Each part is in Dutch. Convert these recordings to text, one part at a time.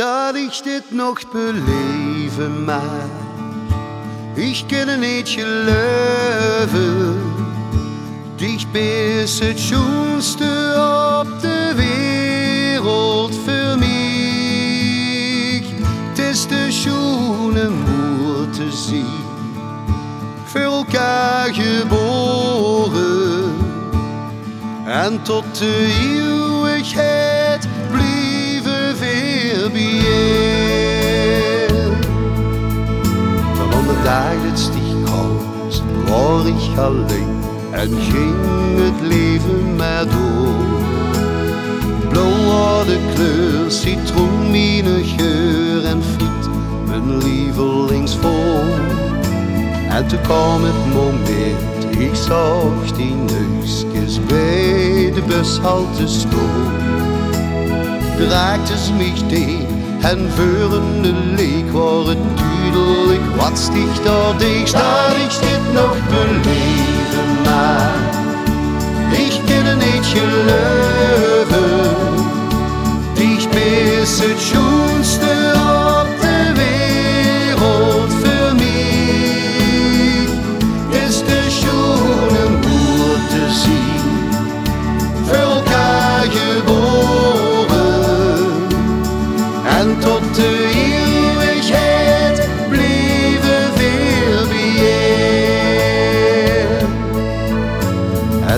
dat ik dit nog beleven mag. Ik kan niet geloven, dicht is het schoonste op de wereld voor mij. Het is de schoene moer te zien, voor elkaar geboren en tot de eeuwigheid blijven Van dag dat stieg koud, was ik alleen en ging het leven maar door. Blauw de kleur, citroen, mine geur en friet, mijn lievelingsvorm. En toen kwam het moment, ik zag die neusjes bij de bushalte staan. Raakte ze mich dicht en voor de leek waar het duidelijk wat sticht daar dicht. Dat ik dit nog beleven maar ik het niet geloven. Dicht is het schoonste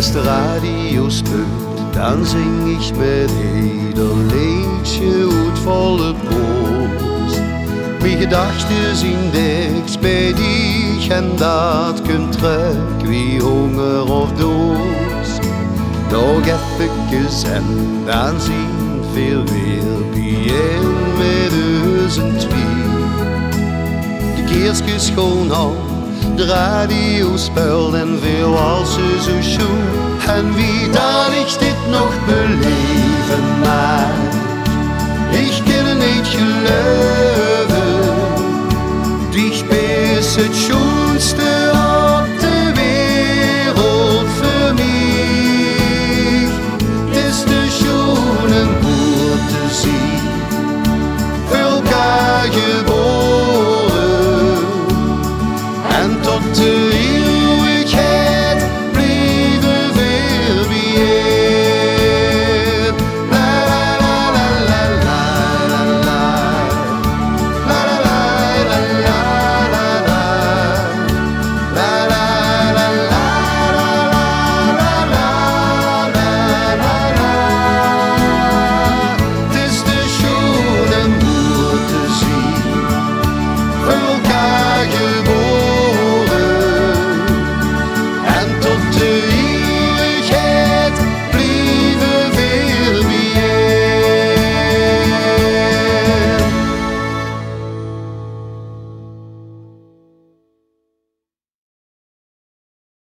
Als de radio speelt, dan zing ik met ieder liedje uit volle pols. Mijn gedachten zien dicht bij dich en dat kunt terug wie honger of dorst. Nog even en dan zien veel weer bijeen met duizend. De keersjes gewoon al, de radio speelt en veel Jezus shoe. En wie da ik dit noch beleben mag. Ich kenne nicht Löwe, Dich bist het schoonste